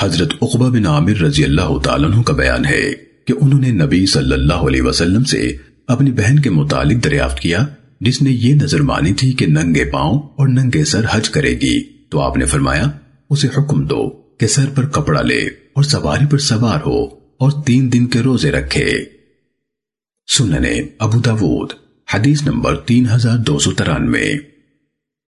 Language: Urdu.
حضرت عقبہ بن عامر رضی اللہ تعالیٰ عنہ کا بیان ہے کہ انہوں نے نبی صلی اللہ علیہ وسلم سے اپنی بہن کے متعلق دریافت کیا، جس نے یہ نظر مانی تھی کہ ننگے پاؤں اور ننگے سر حج کرے گی۔ تو آپ نے فرمایا، اسے حکم دو کہ سر پر کپڑا لے اور سواری پر سوار ہو اور تین دن کے روزے رکھے۔ سننے ابو داود، حدیث نمبر تین ہزار دو سو ترانوے۔